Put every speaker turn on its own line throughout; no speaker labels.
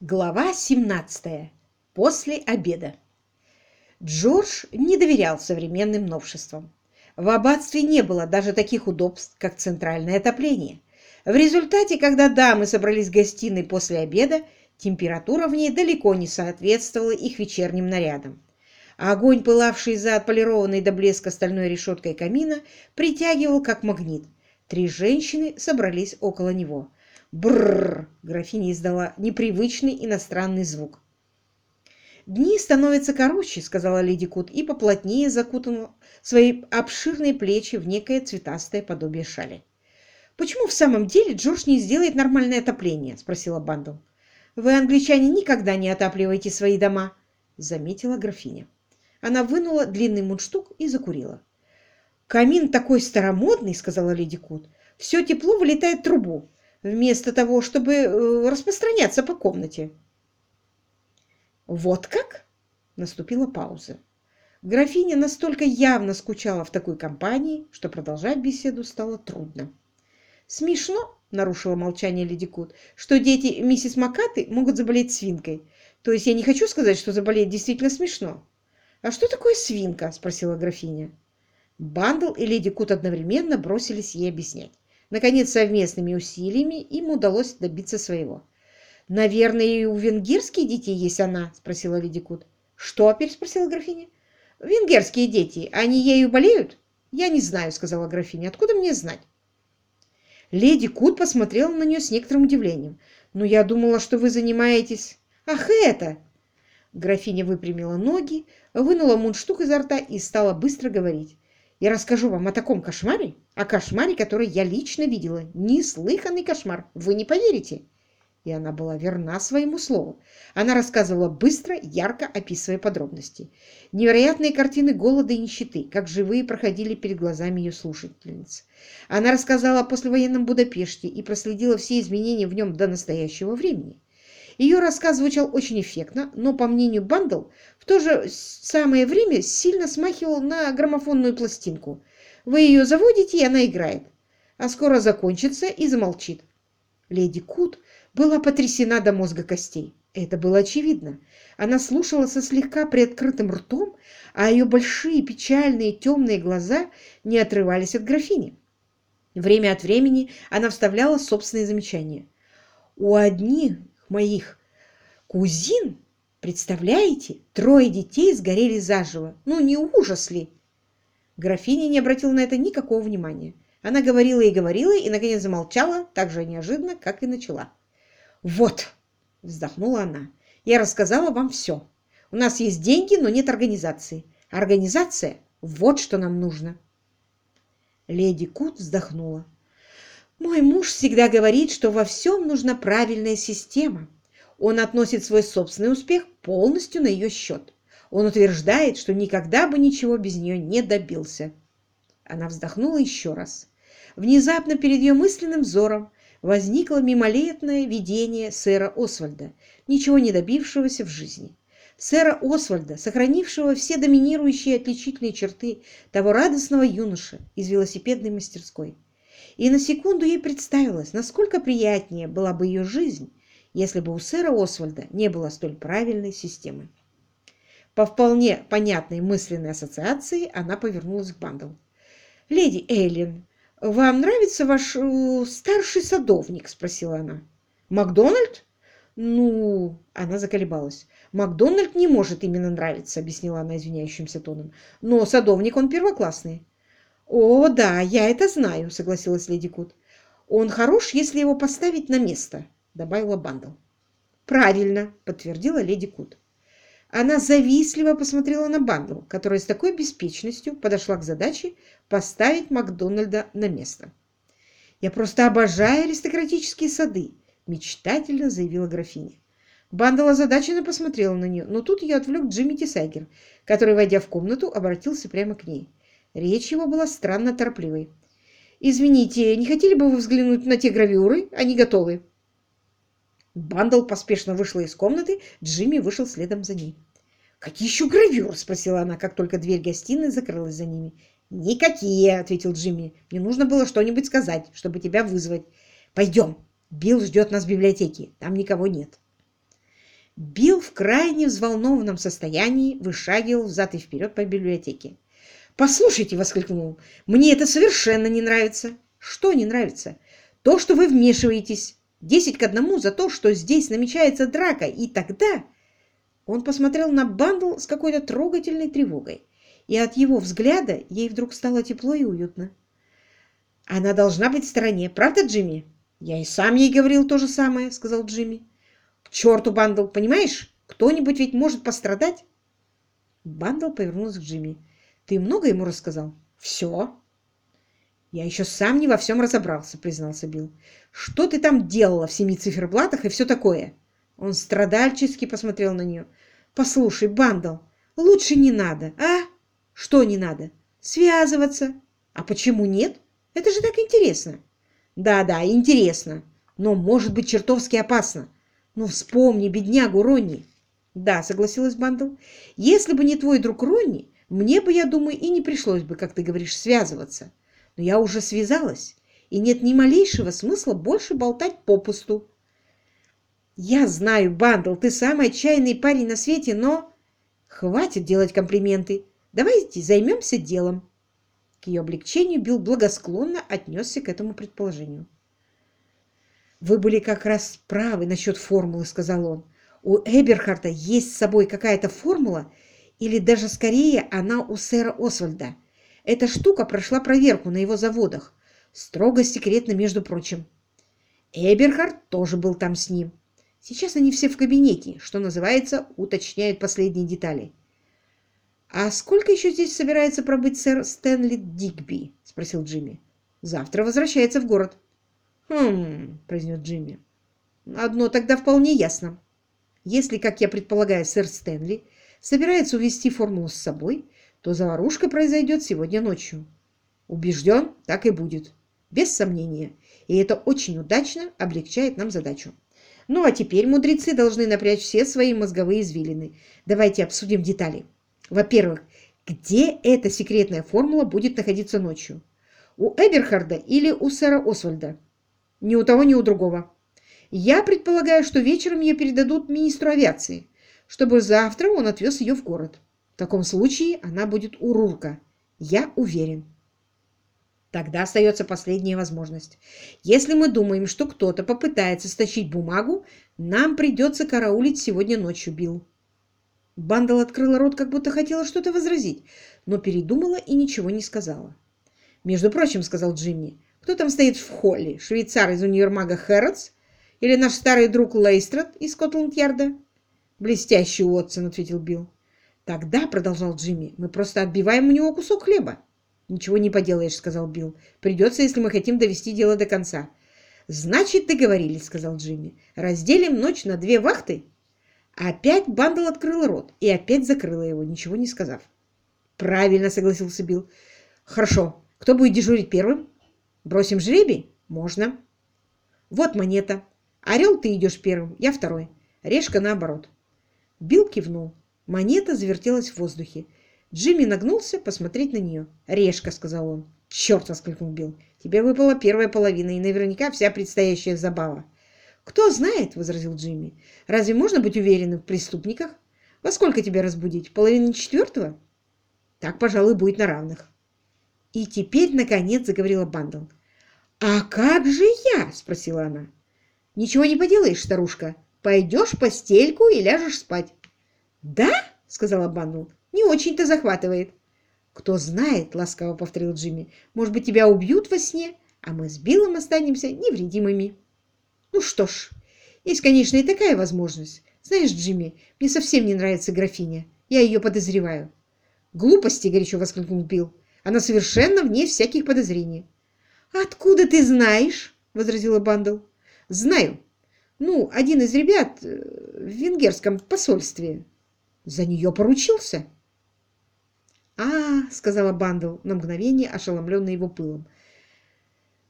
Глава 17. После обеда. Джордж не доверял современным новшествам. В аббатстве не было даже таких удобств, как центральное отопление. В результате, когда дамы собрались в гостиной после обеда, температура в ней далеко не соответствовала их вечерним нарядам. Огонь, пылавший за отполированной до блеска стальной решеткой камина, притягивал как магнит. Три женщины собрались около него. Бррр! Графиня издала непривычный иностранный звук. «Дни становятся короче», — сказала леди Кут, и поплотнее закутала свои обширные плечи в некое цветастое подобие шали. «Почему в самом деле Джордж не сделает нормальное отопление?» — спросила Бандл. «Вы, англичане, никогда не отапливаете свои дома», — заметила графиня. Она вынула длинный мундштук и закурила. «Камин такой старомодный», — сказала леди Кут. «Все тепло вылетает в трубу вместо того, чтобы э, распространяться по комнате. «Вот как?» — наступила пауза. Графиня настолько явно скучала в такой компании, что продолжать беседу стало трудно. «Смешно», — нарушила молчание леди Кут, «что дети миссис Макаты могут заболеть свинкой. То есть я не хочу сказать, что заболеть действительно смешно». «А что такое свинка?» — спросила графиня. Бандл и леди Кут одновременно бросились ей объяснять. Наконец, совместными усилиями им удалось добиться своего. «Наверное, и у венгерских детей есть она?» – спросила леди Кут. «Что?» – переспросила графиня. «Венгерские дети. Они ею болеют?» «Я не знаю», – сказала графиня. «Откуда мне знать?» Леди Кут посмотрела на нее с некоторым удивлением. «Но я думала, что вы занимаетесь...» «Ах, это!» Графиня выпрямила ноги, вынула мундштук изо рта и стала быстро говорить. Я расскажу вам о таком кошмаре, о кошмаре, который я лично видела. Неслыханный кошмар. Вы не поверите. И она была верна своему слову. Она рассказывала быстро, ярко описывая подробности. Невероятные картины голода и нищеты, как живые проходили перед глазами ее слушательниц. Она рассказала о послевоенном Будапеште и проследила все изменения в нем до настоящего времени. Ее рассказ звучал очень эффектно, но, по мнению Бандл, в то же самое время сильно смахивал на граммофонную пластинку. Вы ее заводите, и она играет. А скоро закончится и замолчит. Леди Кут была потрясена до мозга костей. Это было очевидно. Она слушала со слегка приоткрытым ртом, а ее большие печальные темные глаза не отрывались от графини. Время от времени она вставляла собственные замечания. У одних моих кузин, представляете, трое детей сгорели заживо. Ну, не ужас ли? Графиня не обратила на это никакого внимания. Она говорила и говорила, и, наконец, замолчала так же неожиданно, как и начала. «Вот!» – вздохнула она. «Я рассказала вам все. У нас есть деньги, но нет организации. Организация – вот что нам нужно». Леди Кут вздохнула. Мой муж всегда говорит, что во всем нужна правильная система. Он относит свой собственный успех полностью на ее счет. Он утверждает, что никогда бы ничего без нее не добился. Она вздохнула еще раз. Внезапно перед ее мысленным взором возникло мимолетное видение сэра Освальда, ничего не добившегося в жизни. Сэра Освальда, сохранившего все доминирующие отличительные черты того радостного юноша из велосипедной мастерской и на секунду ей представилось, насколько приятнее была бы ее жизнь, если бы у сэра Освальда не было столь правильной системы. По вполне понятной мысленной ассоциации она повернулась к Бандл. «Леди Эйлин, вам нравится ваш э, старший садовник?» – спросила она. «Макдональд?» «Ну...» – она заколебалась. «Макдональд не может именно нравиться», – объяснила она извиняющимся тоном. «Но садовник он первоклассный». «О, да, я это знаю», — согласилась леди Кут. «Он хорош, если его поставить на место», — добавила Бандл. «Правильно», — подтвердила леди Кут. Она завистливо посмотрела на Бандл, которая с такой беспечностью подошла к задаче поставить Макдональда на место. «Я просто обожаю аристократические сады», — мечтательно заявила графиня. Бандл озадаченно посмотрела на нее, но тут ее отвлек Джимми Тисайгер, который, войдя в комнату, обратился прямо к ней. Речь его была странно торопливой. «Извините, не хотели бы вы взглянуть на те гравюры? Они готовы». Бандл поспешно вышла из комнаты, Джимми вышел следом за ней. «Какие еще гравюры?» – спросила она, как только дверь гостиной закрылась за ними. «Никакие!» – ответил Джимми. «Мне нужно было что-нибудь сказать, чтобы тебя вызвать. Пойдем. Билл ждет нас в библиотеке. Там никого нет». Билл в крайне взволнованном состоянии вышагивал взад и вперед по библиотеке. «Послушайте!» — воскликнул. «Мне это совершенно не нравится!» «Что не нравится?» «То, что вы вмешиваетесь. Десять к одному за то, что здесь намечается драка. И тогда...» Он посмотрел на Бандл с какой-то трогательной тревогой, и от его взгляда ей вдруг стало тепло и уютно. «Она должна быть в стороне, правда, Джимми?» «Я и сам ей говорил то же самое», — сказал Джимми. «К черту, Бандл, понимаешь? Кто-нибудь ведь может пострадать?» Бандл повернулась к Джимми. «Ты много ему рассказал?» «Все». «Я еще сам не во всем разобрался», — признался Билл. «Что ты там делала в семи циферблатах и все такое?» Он страдальчески посмотрел на нее. «Послушай, Бандл, лучше не надо, а? Что не надо? Связываться. А почему нет? Это же так интересно». «Да-да, интересно, но может быть чертовски опасно. Ну, вспомни беднягу Ронни». «Да», — согласилась Бандл. «Если бы не твой друг Ронни, мне бы, я думаю, и не пришлось бы, как ты говоришь, связываться. Но я уже связалась, и нет ни малейшего смысла больше болтать попусту. Я знаю, Бандл, ты самый отчаянный парень на свете, но... Хватит делать комплименты. Давайте займемся делом. К ее облегчению Билл благосклонно отнесся к этому предположению. «Вы были как раз правы насчет формулы», — сказал он. «У Эберхарта есть с собой какая-то формула, или даже скорее она у сэра Освальда. Эта штука прошла проверку на его заводах. Строго секретно, между прочим. Эберхард тоже был там с ним. Сейчас они все в кабинете, что называется, уточняют последние детали. «А сколько еще здесь собирается пробыть сэр Стэнли Дигби?» – спросил Джимми. «Завтра возвращается в город». «Хм...» – произнес Джимми. «Одно тогда вполне ясно. Если, как я предполагаю, сэр Стэнли собирается увезти формулу с собой, то заварушка произойдет сегодня ночью. Убежден, так и будет. Без сомнения. И это очень удачно облегчает нам задачу. Ну а теперь мудрецы должны напрячь все свои мозговые извилины. Давайте обсудим детали. Во-первых, где эта секретная формула будет находиться ночью? У Эберхарда или у сэра Освальда? Ни у того, ни у другого. Я предполагаю, что вечером ее передадут министру авиации, чтобы завтра он отвез ее в город. В таком случае она будет у Рурка. Я уверен. Тогда остается последняя возможность. Если мы думаем, что кто-то попытается стащить бумагу, нам придется караулить сегодня ночью, Билл. Бандал открыла рот, как будто хотела что-то возразить, но передумала и ничего не сказала. «Между прочим», — сказал Джимми, — «кто там стоит в холле? Швейцар из универмага Хэрротс? Или наш старый друг Лейстрад из Скотланд-Ярда?» «Блестящий Уотсон», — ответил Билл. «Тогда», — продолжал Джимми, — «мы просто отбиваем у него кусок хлеба». «Ничего не поделаешь», — сказал Билл. «Придется, если мы хотим довести дело до конца». «Значит, договорились», — сказал Джимми. «Разделим ночь на две вахты?» Опять Бандл открыла рот и опять закрыла его, ничего не сказав. «Правильно», — согласился Билл. «Хорошо. Кто будет дежурить первым? Бросим жребий? Можно». «Вот монета. Орел ты идешь первым, я второй. Решка наоборот». Билл кивнул. Монета завертелась в воздухе. Джимми нагнулся посмотреть на нее. «Решка», — сказал он. «Черт!» — воскликнул Билл. «Тебе выпала первая половина и наверняка вся предстоящая забава». «Кто знает?» — возразил Джимми. «Разве можно быть уверенным в преступниках? Во сколько тебя разбудить? Половина четвертого?» «Так, пожалуй, будет на равных». И теперь, наконец, заговорила Бандл. «А как же я?» — спросила она. «Ничего не поделаешь, старушка. Пойдешь в постельку и ляжешь спать». «Да?» — сказала Бандл. «Не очень-то захватывает». «Кто знает», — ласково повторил Джимми, «может быть, тебя убьют во сне, а мы с Биллом останемся невредимыми». «Ну что ж, есть, конечно, и такая возможность. Знаешь, Джимми, мне совсем не нравится графиня. Я ее подозреваю». «Глупости!» — горячо воскликнул Билл. «Она совершенно вне всяких подозрений». «Откуда ты знаешь?» — возразила Бандл. «Знаю. Ну, один из ребят э, в венгерском посольстве за нее поручился. «А, — сказала Бандл, на мгновение ошеломленный его пылом.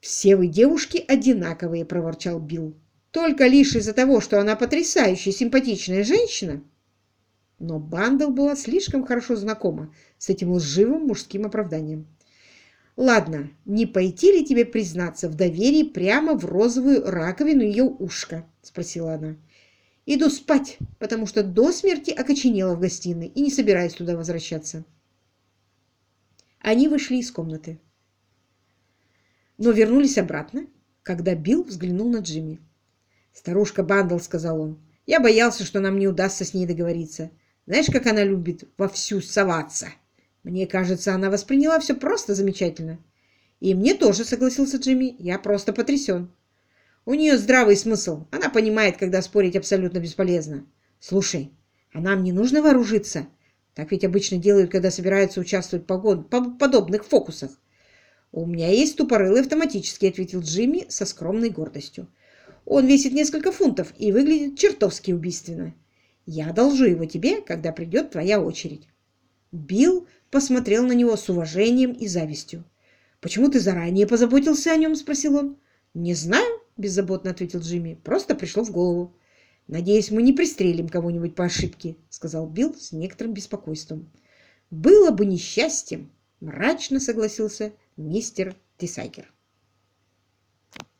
«Все вы девушки одинаковые», — проворчал Билл. «Только лишь из-за того, что она потрясающе симпатичная женщина». Но Бандл была слишком хорошо знакома с этим лживым мужским оправданием. «Ладно, не пойти ли тебе признаться в доверии прямо в розовую раковину ее ушка?» — спросила она. Иду спать, потому что до смерти окоченела в гостиной и не собираюсь туда возвращаться. Они вышли из комнаты, но вернулись обратно, когда Билл взглянул на Джимми. «Старушка Бандл», — сказал он, — «я боялся, что нам не удастся с ней договориться. Знаешь, как она любит вовсю соваться? Мне кажется, она восприняла все просто замечательно». «И мне тоже», — согласился Джимми, — «я просто потрясен». У нее здравый смысл. Она понимает, когда спорить абсолютно бесполезно. Слушай, а нам не нужно вооружиться? Так ведь обычно делают, когда собираются участвовать в подобных фокусах. «У меня есть тупорылый автоматический», — ответил Джимми со скромной гордостью. «Он весит несколько фунтов и выглядит чертовски убийственно. Я одолжу его тебе, когда придет твоя очередь». Билл посмотрел на него с уважением и завистью. «Почему ты заранее позаботился о нем?» — спросил он. «Не знаю», — беззаботно ответил Джимми. «Просто пришло в голову». «Надеюсь, мы не пристрелим кого-нибудь по ошибке», — сказал Билл с некоторым беспокойством. «Было бы несчастьем», — мрачно согласился мистер Тисайкер.